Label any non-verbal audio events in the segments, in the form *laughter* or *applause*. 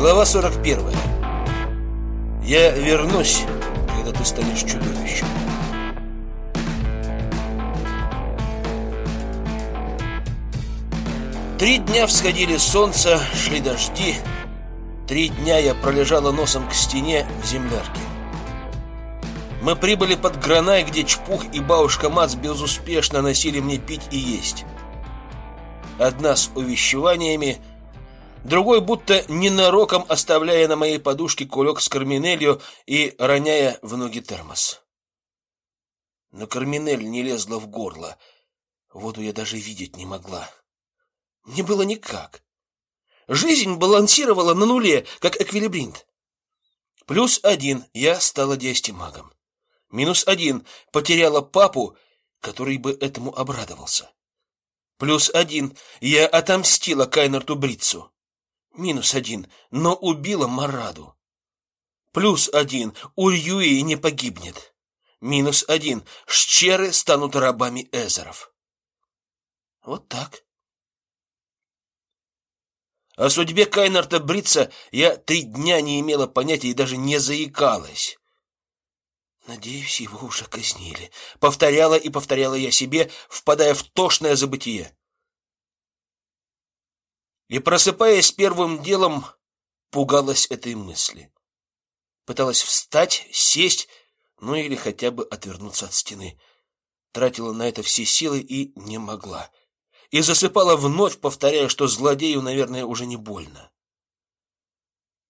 Глава 41. Я вернусь, когда ты станешь чудовищем. Три дня всходили солнце, шли дожди. Три дня я пролежала носом к стене в землярке. Мы прибыли под Гранай, где Чпух и бабушка Мац безуспешно носили мне пить и есть. Одна с увещеваниями, другой будто ненароком оставляя на моей подушке кулек с карминелью и роняя в ноги термос. Но карминель не лезла в горло. Воду я даже видеть не могла. Не было никак. Жизнь балансировала на нуле, как эквилибринт. Плюс один — я стала диастемагом. Минус один — потеряла папу, который бы этому обрадовался. Плюс один — я отомстила Кайнерту Бритцу. Минус один, но убила Мараду. Плюс один — Ульюи не погибнет. Минус один — Шчеры станут рабами Эзеров. Вот так. О судьбе Кайнарта Брица я три дня не имела понятия и даже не заикалась. Надеюсь, его уже казнили. Повторяла и повторяла я себе, впадая в тошное забытие. И просыпаясь первым делом, пугалась этой мысли. Пыталась встать, сесть, ну или хотя бы отвернуться от стены. Тратила на это все силы и не могла и засыпала вновь, повторяя, что злодею, наверное, уже не больно.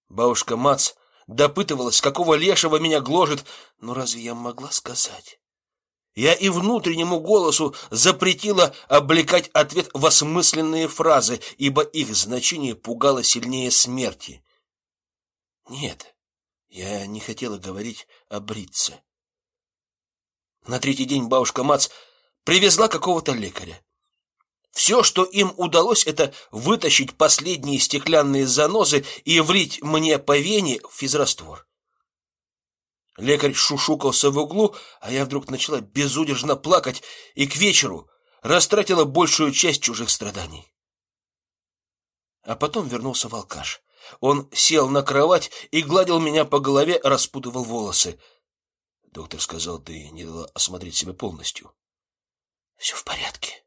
Бабушка Мац допытывалась, какого лешего меня гложет, но разве я могла сказать? Я и внутреннему голосу запретила облекать ответ в осмысленные фразы, ибо их значение пугало сильнее смерти. Нет, я не хотела говорить о Бритце. На третий день бабушка Мац привезла какого-то лекаря. Все, что им удалось, это вытащить последние стеклянные занозы и влить мне по вене физраствор. Лекарь шушукался в углу, а я вдруг начала безудержно плакать и к вечеру растратила большую часть чужих страданий. А потом вернулся волкаш. Он сел на кровать и гладил меня по голове, распутывал волосы. Доктор сказал, ты не дала осмотреть себя полностью. Все в порядке.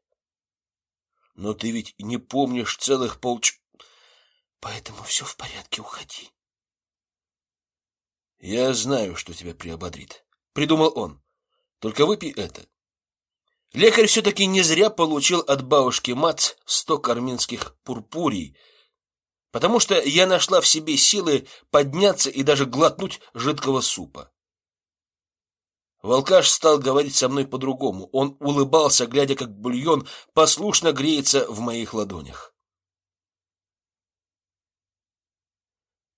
Но ты ведь не помнишь целых полч... Поэтому все в порядке, уходи. Я знаю, что тебя приободрит. Придумал он. Только выпей это. Лекарь все-таки не зря получил от бабушки Мац сто карминских пурпурий, потому что я нашла в себе силы подняться и даже глотнуть жидкого супа. Волкаш стал говорить со мной по-другому. Он улыбался, глядя, как бульон послушно греется в моих ладонях.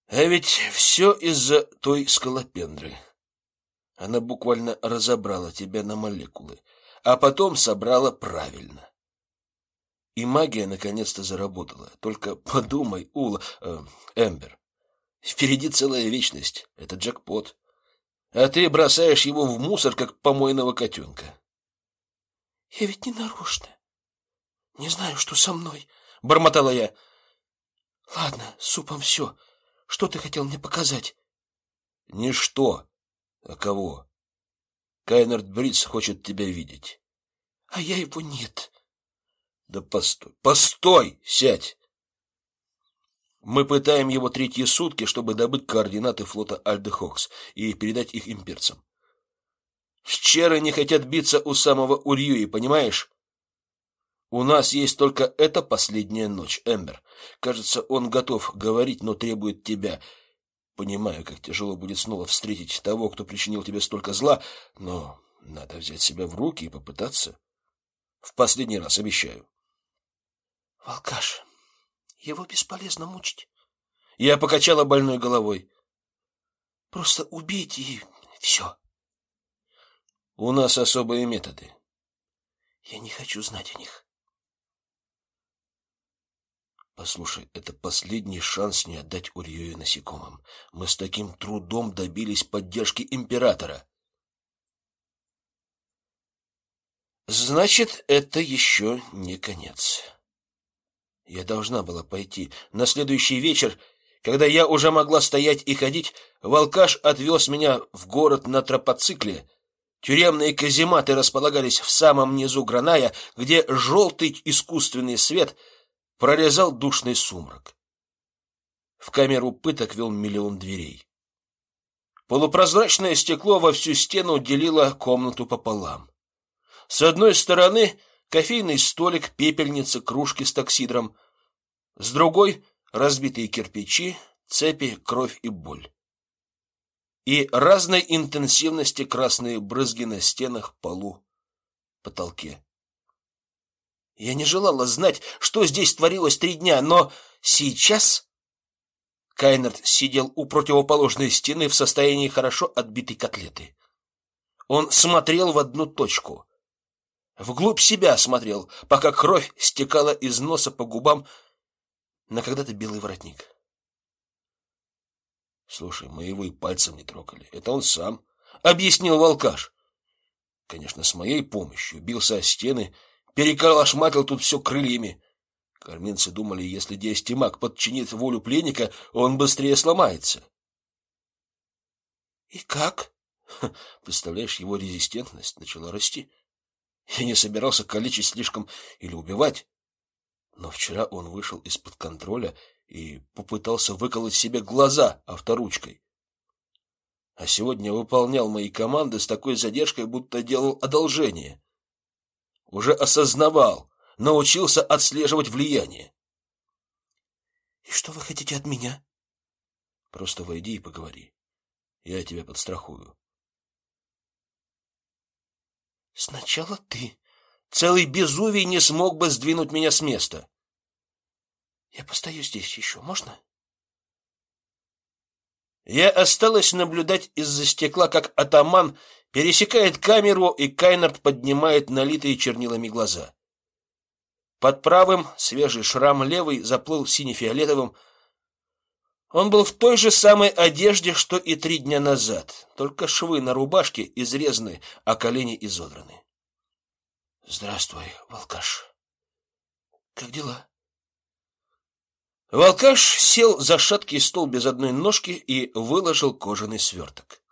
А ведь все из-за той скалопендры. Она буквально разобрала тебя на молекулы, а потом собрала правильно. И магия наконец-то заработала. Только подумай, Ула, э, Эмбер. Впереди целая вечность. Это джекпот а ты бросаешь его в мусор, как помойного котенка. — Я ведь не нарочно. Не знаю, что со мной, — бормотала я. — Ладно, с супом все. Что ты хотел мне показать? — Не что, а кого. Кайнард Бриц хочет тебя видеть. — А я его нет. — Да постой, постой, сядь. Мы пытаем его третьи сутки, чтобы добыть координаты флота Альдехокс и передать их имперцам. Щеры не хотят биться у самого Урьюи, понимаешь? У нас есть только эта последняя ночь, Эмбер. Кажется, он готов говорить, но требует тебя. Понимаю, как тяжело будет снова встретить того, кто причинил тебе столько зла, но надо взять себя в руки и попытаться. В последний раз обещаю. Волкаш, его бесполезно мучить. Я покачала больной головой. Просто убейте и все. У нас особые методы. Я не хочу знать о них. Послушай, это последний шанс не отдать Урию насекомым. Мы с таким трудом добились поддержки императора. Значит, это еще не конец. Я должна была пойти. На следующий вечер, Когда я уже могла стоять и ходить, волкаш отвез меня в город на тропоцикле. Тюремные казематы располагались в самом низу Граная, где желтый искусственный свет прорезал душный сумрак. В камеру пыток вел миллион дверей. Полупрозрачное стекло во всю стену делило комнату пополам. С одной стороны кофейный столик, пепельница, кружки с токсидром, с другой разбитые кирпичи, цепи, кровь и боль. И разной интенсивности красные брызги на стенах, полу, потолке. Я не желала знать, что здесь творилось три дня, но сейчас Кайнерт сидел у противоположной стены в состоянии хорошо отбитой котлеты. Он смотрел в одну точку. Вглубь себя смотрел, пока кровь стекала из носа по губам на когда-то белый воротник. Слушай, мы его и пальцем не трогали. Это он сам, объяснил волкаш. Конечно, с моей помощью бился о стены, переколошматил тут все крыльями. Карминцы думали, если Диастимак подчинит волю пленника, он быстрее сломается. И как? Представляешь, его резистентность начала расти. Я не собирался калечить слишком или убивать. Но вчера он вышел из-под контроля и попытался выколоть себе глаза авторучкой. А сегодня выполнял мои команды с такой задержкой, будто делал одолжение. Уже осознавал, научился отслеживать влияние. И что вы хотите от меня? Просто войди и поговори. Я тебя подстрахую. Сначала ты. Целый безувий не смог бы сдвинуть меня с места. Я постою здесь еще, можно? Я осталась наблюдать из-за стекла, как атаман пересекает камеру, и Кайнард поднимает налитые чернилами глаза. Под правым свежий шрам, левый заплыл сине-фиолетовым. Он был в той же самой одежде, что и три дня назад, только швы на рубашке изрезаны, а колени изодраны. Здравствуй, волкаш. Как дела? Волкаш сел за шаткий стол без одной ножки и выложил кожаный сверток.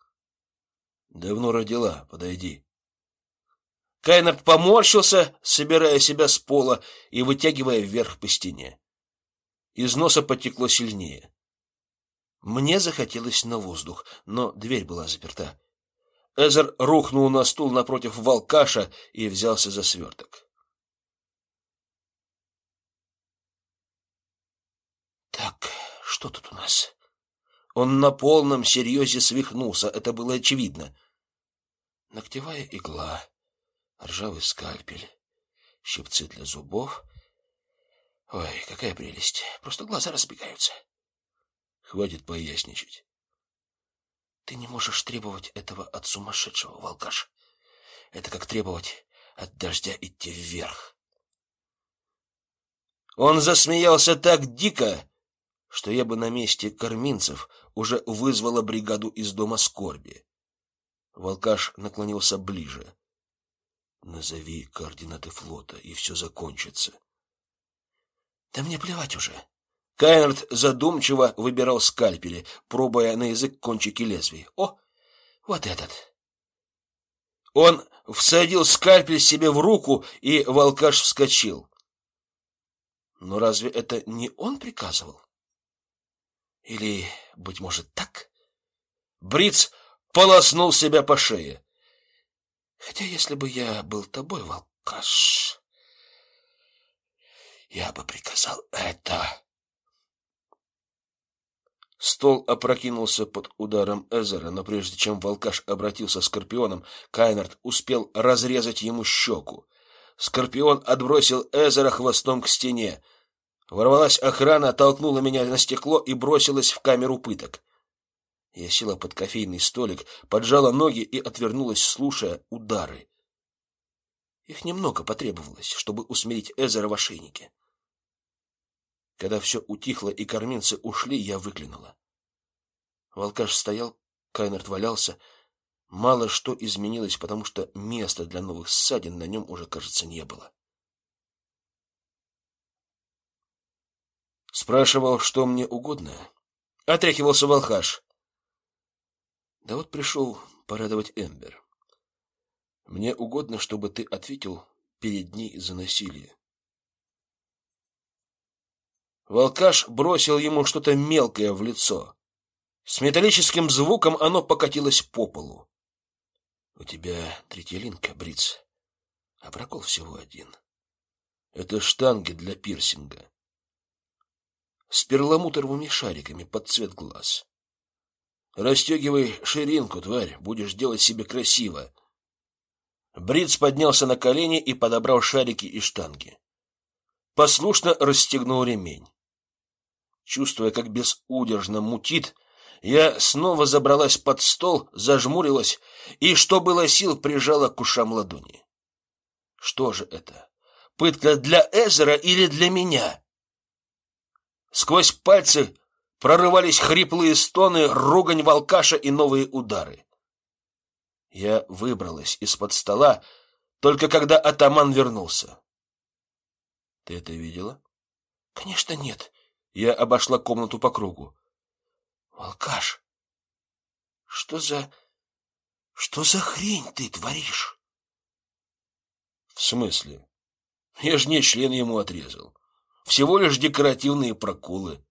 Давно родила, подойди. Кайнард поморщился, собирая себя с пола и вытягивая вверх по стене. Из носа потекло сильнее. Мне захотелось на воздух, но дверь была заперта. Эзер рухнул на стул напротив волкаша и взялся за сверток. Так, что тут у нас? Он на полном серьезе свихнулся, это было очевидно. Ногтевая игла, ржавый скальпель, щипцы для зубов. Ой, какая прелесть! Просто глаза разбегаются. Хватит поясничать. Ты не можешь требовать этого от сумасшедшего, волкаш. Это как требовать от дождя идти вверх. Он засмеялся так дико, что я бы на месте корминцев уже вызвала бригаду из дома скорби. Волкаш наклонился ближе. Назови координаты флота, и все закончится. Да мне плевать уже. Кайнерд задумчиво выбирал скальпели, пробуя на язык кончики лезвий. О, вот этот. Он всадил скальпель себе в руку, и волкаш вскочил. Но разве это не он приказывал? Или, быть может, так? Бриц полоснул себя по шее. Хотя, если бы я был тобой, волкаш, я бы приказал это. Стол опрокинулся под ударом Эзера, но прежде чем волкаш обратился скорпионом, Кайнард успел разрезать ему щеку. Скорпион отбросил Эзера хвостом к стене. Ворвалась охрана, толкнула меня на стекло и бросилась в камеру пыток. Я села под кофейный столик, поджала ноги и отвернулась, слушая удары. Их немного потребовалось, чтобы усмирить Эзера в ошейнике. Когда все утихло и корминцы ушли, я выглянула. Волкаш стоял, Кайнерт валялся. Мало что изменилось, потому что места для новых ссадин на нем уже, кажется, не было. Спрашивал, что мне угодно. Отряхивался волхаш. Да вот пришел порадовать Эмбер. Мне угодно, чтобы ты ответил перед ней за насилие. Волкаш бросил ему что-то мелкое в лицо. С металлическим звуком оно покатилось по полу. У тебя третья линка, Бриц, а прокол всего один. Это штанги для пирсинга. С перламутровыми шариками под цвет глаз. Расстегивай ширинку, тварь, будешь делать себе красиво. Бриц поднялся на колени и подобрал шарики и штанги. Послушно расстегнул ремень. Чувствуя, как безудержно мутит, я снова забралась под стол, зажмурилась и, что было сил, прижала к ушам ладони. Что же это? Пытка для Эзера или для меня? Сквозь пальцы прорывались хриплые стоны, ругань волкаша и новые удары. Я выбралась из-под стола, только когда атаман вернулся. — Ты это видела? — Конечно, нет. Я обошла комнату по кругу. Волкаш, что за... что за хрень ты творишь? В смысле? Я ж не член ему отрезал. Всего лишь декоративные проколы.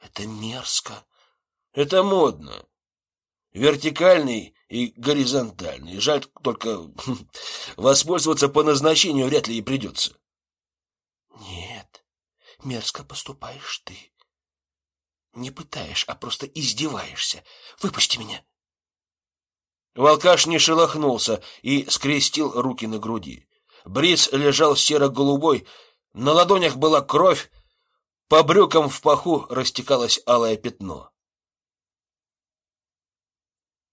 Это мерзко. Это модно. Вертикальный и горизонтальный. Жаль только *laughs* воспользоваться по назначению вряд ли и придется. Нет, мерзко поступаешь ты. Не пытаешь, а просто издеваешься. Выпусти меня. Волкаш не шелохнулся и скрестил руки на груди. Бриз лежал серо-голубой, на ладонях была кровь, по брюкам в паху растекалось алое пятно.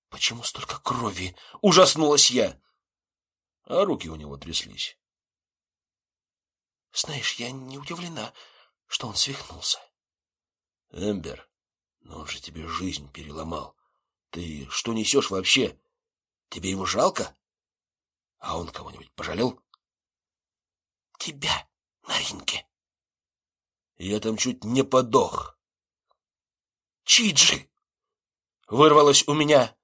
Почему столько крови? Ужаснулась я. А руки у него тряслись. Знаешь, я не удивлена, что он свихнулся. Эмбер, но он же тебе жизнь переломал. Ты что несешь вообще? Тебе его жалко? А он кого-нибудь пожалел? Тебя на ринге. Я там чуть не подох. Чиджи! Вырвалось у меня.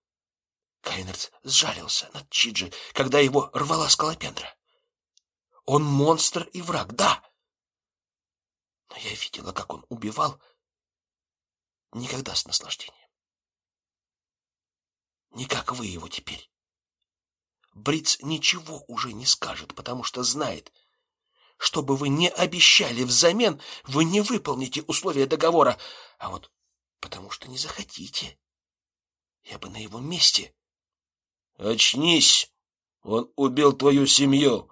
Кайнерц сжалился над Чиджи, когда его рвала скалопендра. Он монстр и враг, да. Но я видела, как он убивал никогда с наслаждением. Не как вы его теперь. Бриц ничего уже не скажет, потому что знает, что бы вы не обещали взамен, вы не выполните условия договора, а вот потому что не захотите. Я бы на его месте... Очнись! Он убил твою семью.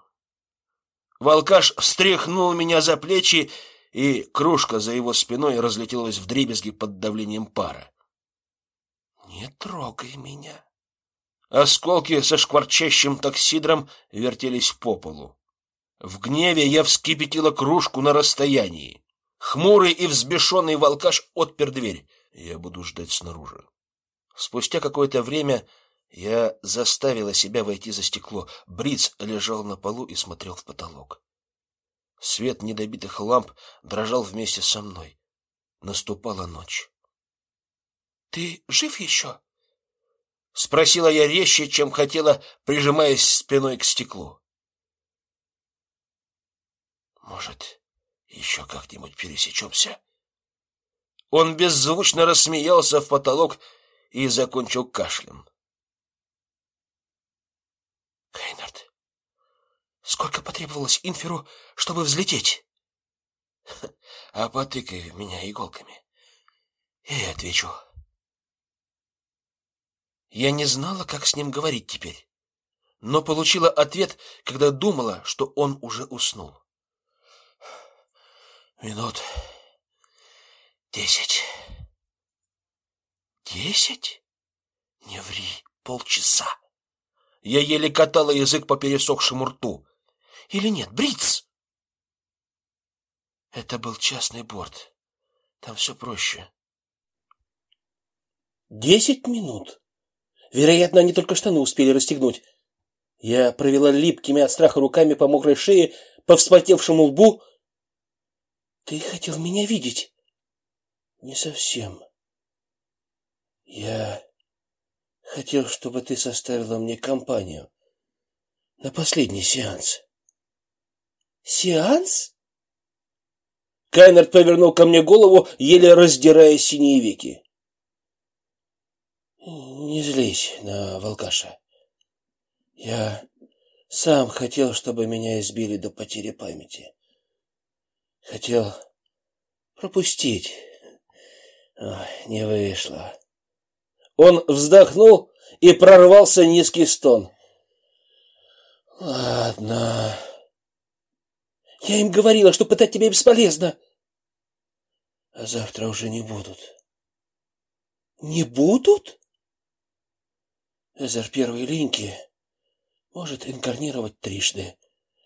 Волкаш встряхнул меня за плечи и кружка за его спиной разлетелась вдребезги под давлением пара. «Не трогай меня!» Осколки со шкварчащим токсидром вертелись по полу. В гневе я вскипятила кружку на расстоянии. Хмурый и взбешенный волкаш отпер дверь. Я буду ждать снаружи. Спустя какое-то время я заставила себя войти за стекло. Бриц лежал на полу и смотрел в потолок. Свет недобитых ламп дрожал вместе со мной. Наступала ночь. Ты жив еще? спросила я резче, чем хотела, прижимаясь спиной к стеклу. Может, еще как-нибудь пересечемся?» Он беззвучно рассмеялся в потолок и закончил кашлем. Кейнард, Сколько потребовалось Инферу, чтобы взлететь? *laughs* А потыкай меня иголками. Я отвечу. Я не знала, как с ним говорить теперь, но получила ответ, когда думала, что он уже уснул. Минут десять. Десять? Не ври, полчаса. Я еле катала язык по пересохшему рту или нет, Бриц? Это был частный борт. Там все проще. Десять минут. Вероятно, они только штаны успели расстегнуть. Я провела липкими от страха руками по мокрой шее, по вспотевшему лбу. Ты хотел меня видеть? Не совсем. Я хотел, чтобы ты составила мне компанию на последний сеанс. Сеанс? Кайнер повернул ко мне голову, еле раздирая синие веки. Не злись на волкаша. Я сам хотел, чтобы меня избили до потери памяти. Хотел пропустить. Ой, не вышло. Он вздохнул и прорвался низкий стон. Ладно. Я им говорила, что пытать тебя бесполезно. А завтра уже не будут. Не будут? Эзер первой линьки может инкарнировать трижды.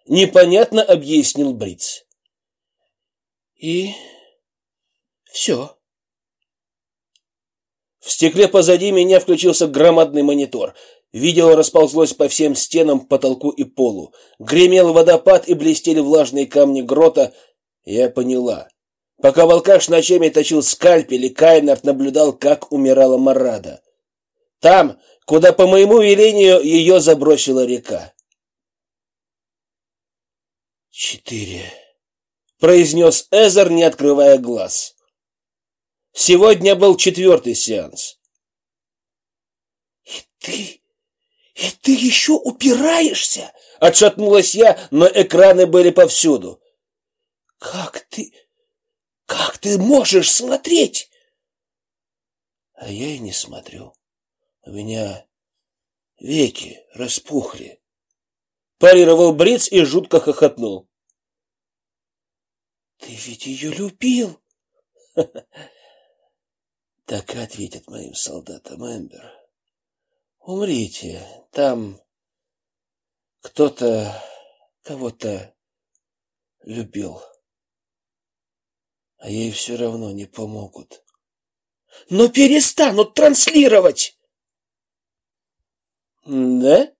Непонятно объяснил Бриц. И все. В стекле позади меня включился громадный монитор. Видео расползлось по всем стенам, потолку и полу. Гремел водопад и блестели влажные камни грота. Я поняла. Пока волкаш ночами точил скальпель, и Кайнард наблюдал, как умирала Марада. Там, куда по моему велению ее забросила река. «Четыре», — произнес Эзер, не открывая глаз. Сегодня был четвертый сеанс. «И ты... и ты еще упираешься?» Отшатнулась я, но экраны были повсюду. «Как ты... как ты можешь смотреть?» А я и не смотрю. У меня веки распухли. Парировал Бриц и жутко хохотнул. Ты ведь ее любил. *laughs* Так ответит моим солдатам Эмбер. Умрите, там кто-то кого-то любил. А ей все равно не помогут. Но перестанут транслировать. Да?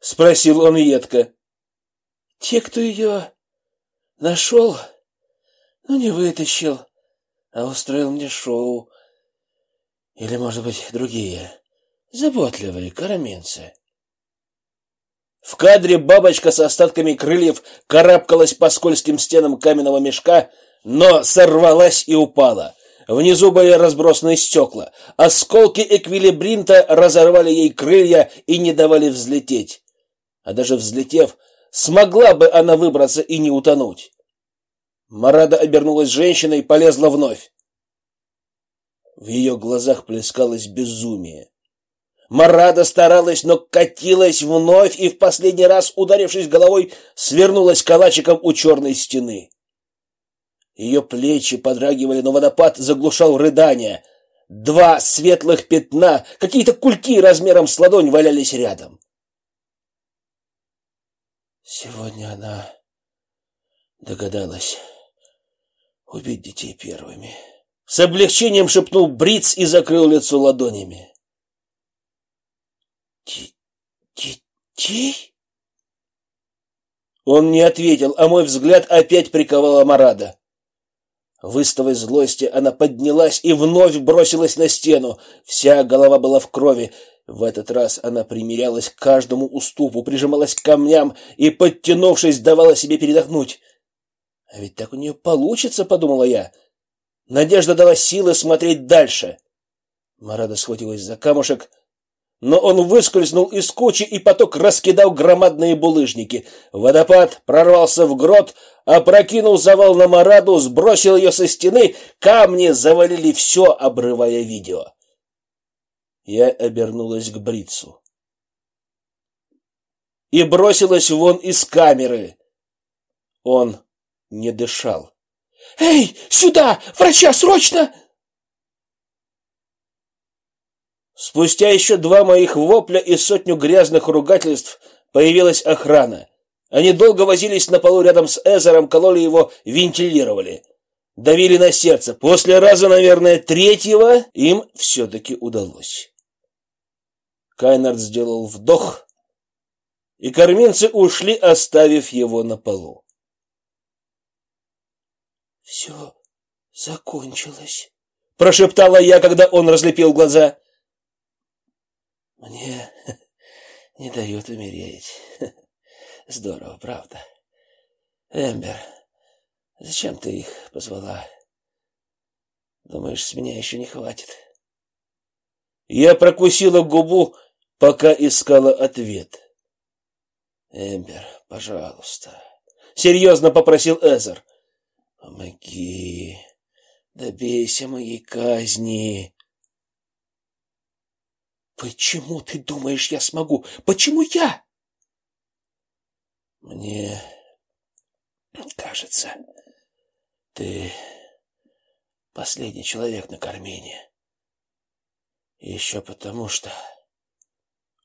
Спросил он едко. Те, кто ее нашел, ну не вытащил, а устроил мне шоу. Или, может быть, другие, заботливые караменцы. В кадре бабочка с остатками крыльев карабкалась по скользким стенам каменного мешка, но сорвалась и упала. Внизу были разбросаны стекла. Осколки эквилибринта разорвали ей крылья и не давали взлететь. А даже взлетев, смогла бы она выбраться и не утонуть. Марада обернулась женщиной и полезла вновь. В ее глазах плескалось безумие. Марада старалась, но катилась вновь и в последний раз, ударившись головой, свернулась калачиком у черной стены. Ее плечи подрагивали, но водопад заглушал рыдания. Два светлых пятна, какие-то кульки размером с ладонь валялись рядом. Сегодня она догадалась убить детей первыми. С облегчением шепнул Бриц и закрыл лицо ладонями. Детей? Он не ответил, а мой взгляд опять приковала Марада. В истовой злости она поднялась и вновь бросилась на стену. Вся голова была в крови. В этот раз она примирялась к каждому уступу, прижималась к камням и, подтянувшись, давала себе передохнуть. А ведь так у нее получится, подумала я. Надежда дала силы смотреть дальше. Марада схватилась за камушек, но он выскользнул из кучи, и поток раскидал громадные булыжники. Водопад прорвался в грот, опрокинул завал на Мараду, сбросил ее со стены, камни завалили все, обрывая видео. Я обернулась к Брицу и бросилась вон из камеры. Он не дышал. «Эй, сюда! Врача, срочно!» Спустя еще два моих вопля и сотню грязных ругательств появилась охрана. Они долго возились на полу рядом с Эзером, кололи его, вентилировали. Давили на сердце. После раза, наверное, третьего им все-таки удалось. Кайнард сделал вдох, и корминцы ушли, оставив его на полу. Все закончилось, прошептала я, когда он разлепил глаза. Мне *laughs* не дают умереть. *laughs* Здорово, правда? Эмбер, зачем ты их позвала? Думаешь, с меня еще не хватит? Я прокусила губу, пока искала ответ. Эмбер, пожалуйста, серьезно попросил Эзер. Помоги. Добейся моей казни. Почему ты думаешь, я смогу? Почему я? Мне кажется, ты последний человек на Кармене. Еще потому что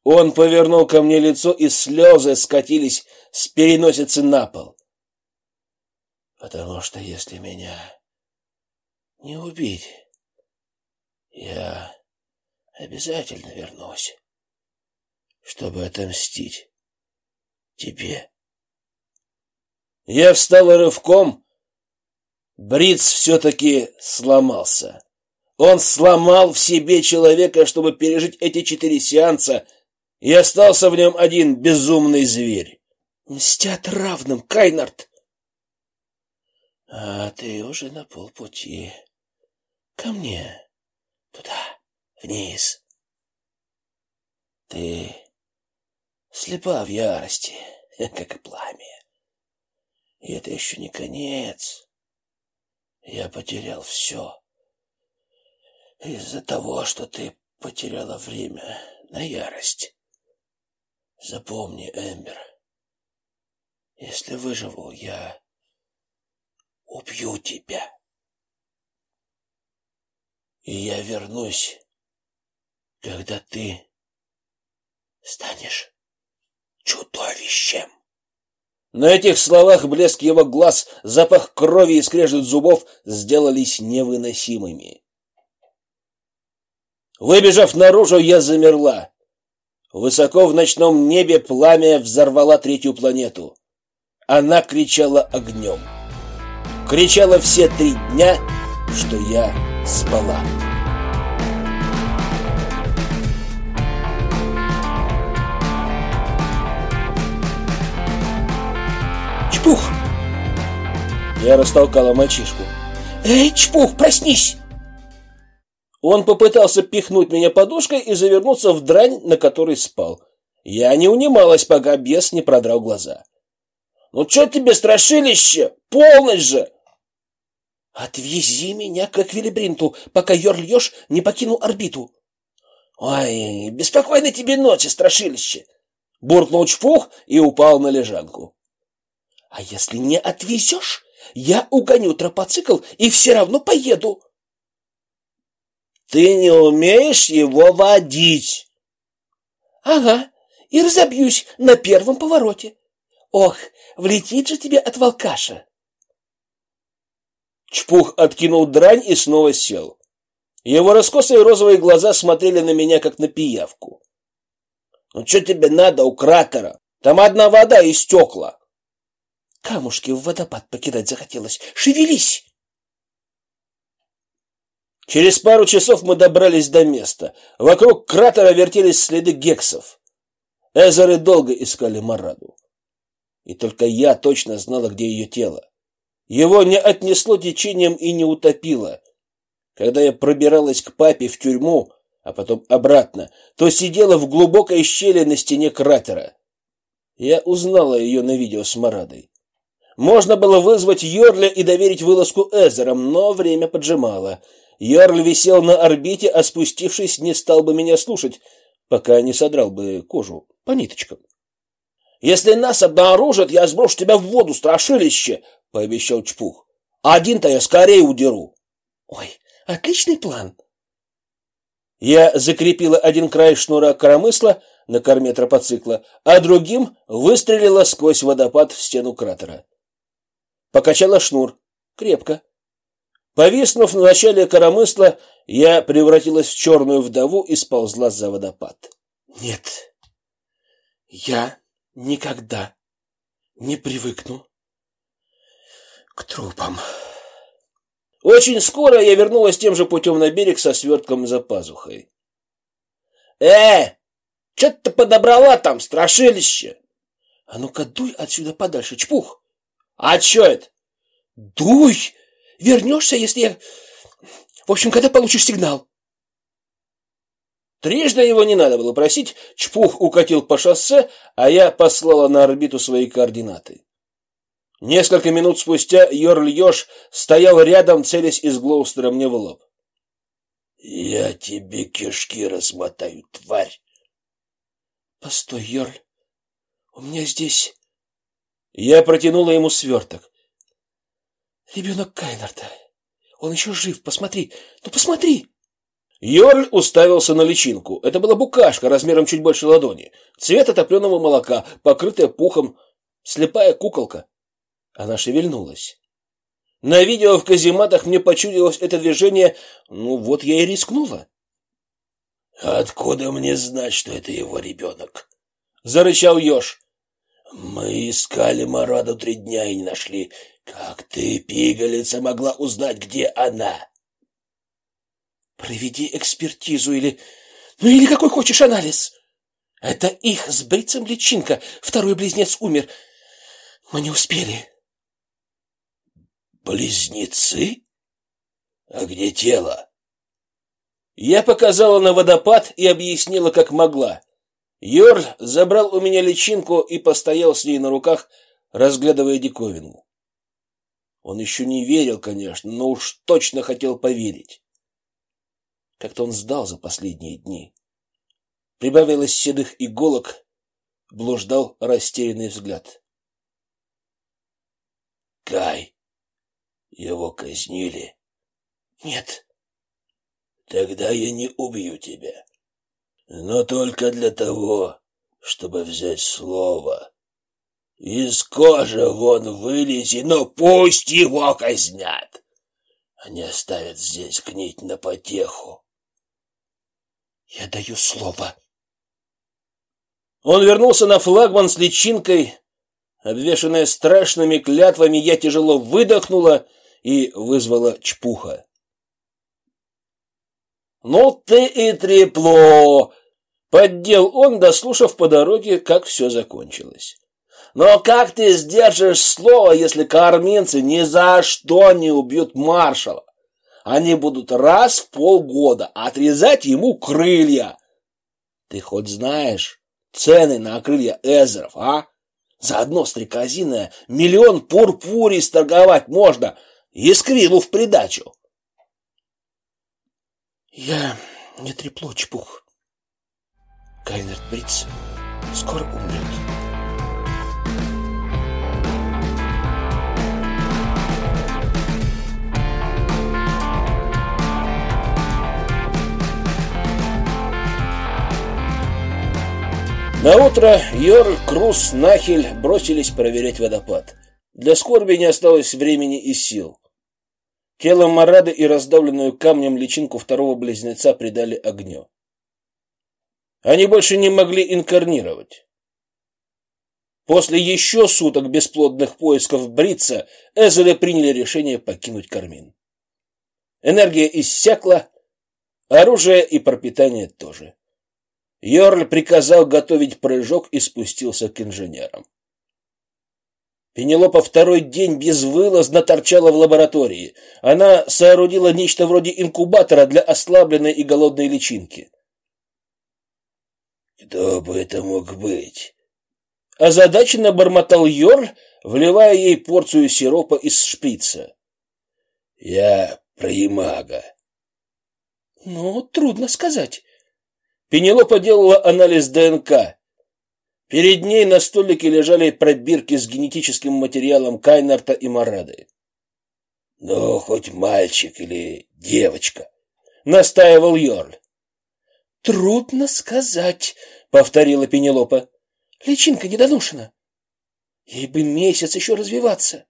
он повернул ко мне лицо, и слезы скатились с переносицы на пол. Потому что если меня не убить, я обязательно вернусь, чтобы отомстить тебе. Я встал рывком. Бриц все-таки сломался. Он сломал в себе человека, чтобы пережить эти четыре сеанса, и остался в нем один безумный зверь. Мстят равным, Кайнард. А ты уже на полпути. Ко мне. Туда, вниз. Ты слепа в ярости, *laughs* как и пламя. И это еще не конец. Я потерял все. Из-за того, что ты потеряла время на ярость. Запомни, Эмбер, если выживу, я убью тебя. И я вернусь, когда ты станешь чудовищем. На этих словах блеск его глаз, запах крови и скрежет зубов сделались невыносимыми. Выбежав наружу, я замерла. Высоко в ночном небе пламя взорвало третью планету. Она кричала огнем. Кричала все три дня, что я спала. Чпух! Я растолкала мальчишку. Эй, Чпух, проснись! Он попытался пихнуть меня подушкой и завернуться в дрань, на которой спал. Я не унималась, пока бес не продрал глаза. «Ну что тебе, страшилище? Полночь же!» «Отвези меня к Эквилибринту, пока Йорльёш не покинул орбиту». «Ой, беспокойной тебе ночи, страшилище!» Буркнул Чпух и упал на лежанку. «А если не отвезешь, я угоню тропоцикл и все равно поеду». «Ты не умеешь его водить!» «Ага, и разобьюсь на первом повороте. Ох, влетит же тебе от волкаша!» Чпух откинул дрань и снова сел. Его раскосые розовые глаза смотрели на меня, как на пиявку. «Ну что тебе надо у кратера? Там одна вода и стекла!» Камушки в водопад покидать захотелось. «Шевелись!» Через пару часов мы добрались до места. Вокруг кратера вертелись следы гексов. Эзеры долго искали Мараду. И только я точно знала, где ее тело. Его не отнесло течением и не утопило. Когда я пробиралась к папе в тюрьму, а потом обратно, то сидела в глубокой щели на стене кратера. Я узнала ее на видео с Марадой. Можно было вызвать Йорля и доверить вылазку Эзерам, но время поджимало. Йорль висел на орбите, а спустившись, не стал бы меня слушать, пока не содрал бы кожу по ниточкам. «Если нас обнаружат, я сброшу тебя в воду, страшилище!» — пообещал Чпух. «Один-то я скорее удеру!» «Ой, отличный план!» Я закрепила один край шнура коромысла на корме тропоцикла, а другим выстрелила сквозь водопад в стену кратера. Покачала шнур. Крепко. Повиснув на начале коромысла, я превратилась в черную вдову и сползла за водопад. Нет, я никогда не привыкну к трупам. Очень скоро я вернулась тем же путем на берег со свертком за пазухой. «Э, что ты подобрала там, страшилище?» «А ну-ка дуй отсюда подальше, чпух!» «А чё это?» «Дуй! Вернешься, если я... В общем, когда получишь сигнал?» Трижды его не надо было просить, Чпух укатил по шоссе, а я послала на орбиту свои координаты. Несколько минут спустя Йорль Ёж стоял рядом, целясь из Глоустера мне в лоб. «Я тебе кишки размотаю, тварь!» «Постой, Йорль, у меня здесь...» Я протянула ему сверток. «Ребенок Кайнарта. Он еще жив, посмотри, ну посмотри!» Йорль уставился на личинку. Это была букашка размером чуть больше ладони, цвета топленого молока, покрытая пухом, слепая куколка. Она шевельнулась. На видео в казематах мне почудилось это движение, ну вот я и рискнула. «Откуда мне знать, что это его ребенок?» — зарычал Ёж. «Мы искали Мараду три дня и не нашли. Как ты, пигалица, могла узнать, где она?» Проведи экспертизу или... Ну или какой хочешь анализ. Это их с Брицем личинка. Второй близнец умер. Мы не успели. Близнецы? А где тело? Я показала на водопад и объяснила, как могла. Йорл забрал у меня личинку и постоял с ней на руках, разглядывая диковину. Он еще не верил, конечно, но уж точно хотел поверить. Как-то он сдал за последние дни. Прибавилось седых иголок, блуждал растерянный взгляд. Кай, его казнили? Нет. Тогда я не убью тебя. Но только для того, чтобы взять слово. Из кожи вон вылези, но пусть его казнят. Они оставят здесь гнить на потеху. Я даю слово. Он вернулся на флагман с личинкой. Обвешанная страшными клятвами, я тяжело выдохнула и вызвала чпуха. «Ну ты и трепло!» — поддел он, дослушав по дороге, как все закончилось. «Но как ты сдержишь слово, если карминцы ни за что не убьют маршала? Они будут раз в полгода отрезать ему крылья. Ты хоть знаешь цены на крылья эзеров, а? За одно стрекозиное миллион пурпурий сторговать можно, и скрилу в придачу. Я не трепло чпух. Кайнерт Бриц скоро умрет. На утро Йор, Крус, Нахель бросились проверять водопад. Для скорби не осталось времени и сил. Тело Марады и раздавленную камнем личинку второго близнеца придали огню. Они больше не могли инкарнировать. После еще суток бесплодных поисков Брица Эзелы приняли решение покинуть Кармин. Энергия иссякла, оружие и пропитание тоже. Йорль приказал готовить прыжок и спустился к инженерам. Пенелопа второй день безвылазно торчала в лаборатории. Она соорудила нечто вроде инкубатора для ослабленной и голодной личинки. «Кто бы это мог быть?» Озадаченно бормотал Йорль, вливая ей порцию сиропа из шприца. «Я про Ямага». «Ну, трудно сказать. Пенелопа делала анализ ДНК. Перед ней на столике лежали пробирки с генетическим материалом Кайнарта и Марады. «Ну, хоть мальчик или девочка», — настаивал Йорль. «Трудно сказать», — повторила Пенелопа. «Личинка недоношена. Ей бы месяц еще развиваться».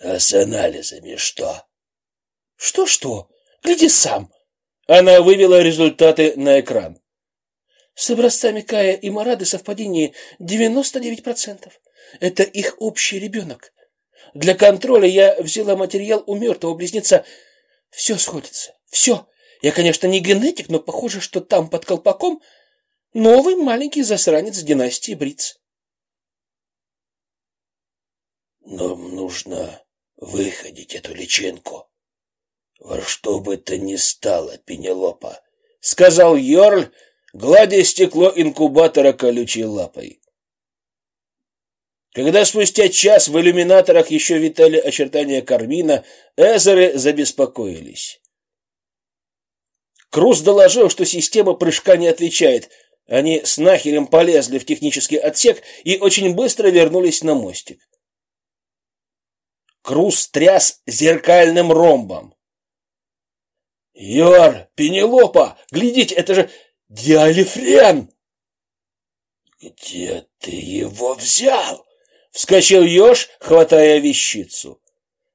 «А с анализами что?» «Что-что? Гляди сам», она вывела результаты на экран. С образцами Кая и Марады совпадение 99%. Это их общий ребенок. Для контроля я взяла материал у мертвого близнеца. Все сходится. Все. Я, конечно, не генетик, но похоже, что там под колпаком новый маленький засранец династии Бриц. Нам нужно выходить эту личинку. Во что бы то ни стало, Пенелопа, сказал Йорль, гладя стекло инкубатора колючей лапой. Когда спустя час в иллюминаторах еще витали очертания Кармина, Эзеры забеспокоились. Круз доложил, что система прыжка не отвечает. Они с нахерем полезли в технический отсек и очень быстро вернулись на мостик. Круз тряс зеркальным ромбом. «Йор, Пенелопа, глядите, это же диалифрен!» «Где ты его взял?» Вскочил еж, хватая вещицу.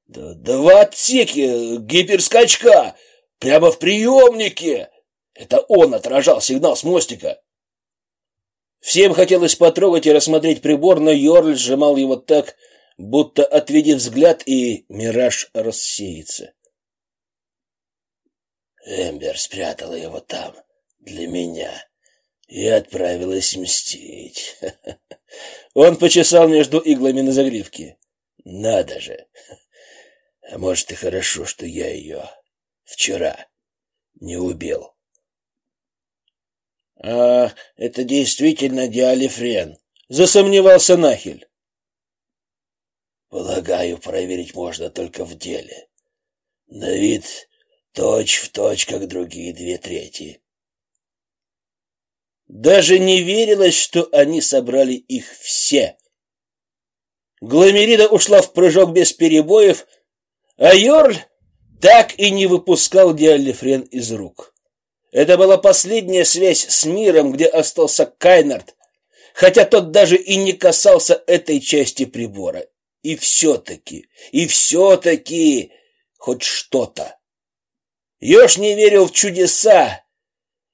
Два отсеки гиперскачка прямо в приемнике. Это он отражал сигнал с мостика. Всем хотелось потрогать и рассмотреть прибор, но Йорль сжимал его так, будто отведет взгляд, и мираж рассеется. Эмбер спрятала его там, для меня, и отправилась мстить. *laughs* Он почесал между иглами на загривке. Надо же. А может и хорошо, что я ее вчера не убил. А это действительно диалифрен, засомневался Нахель. Полагаю, проверить можно только в деле. На вид точь в точь, как другие две трети. Даже не верилось, что они собрали их все. Гламерида ушла в прыжок без перебоев, а Йорль так и не выпускал Диалифрен из рук. Это была последняя связь с миром, где остался Кайнард, хотя тот даже и не касался этой части прибора. И все-таки, и все-таки хоть что-то. Ёж не верил в чудеса,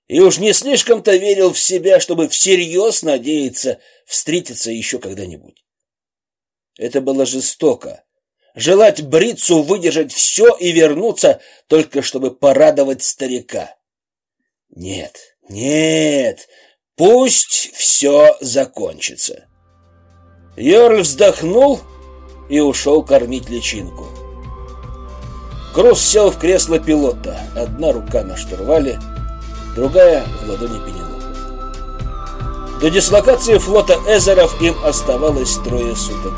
и уж не слишком-то верил в себя, чтобы всерьез надеяться встретиться еще когда-нибудь. Это было жестоко. Желать Брицу выдержать все и вернуться, только чтобы порадовать старика. Нет, нет, пусть все закончится. Йорль вздохнул и ушел кормить личинку. Крус сел в кресло пилота, одна рука на штурвале, другая в ладони Пенелопы. До дислокации флота Эзеров им оставалось трое суток.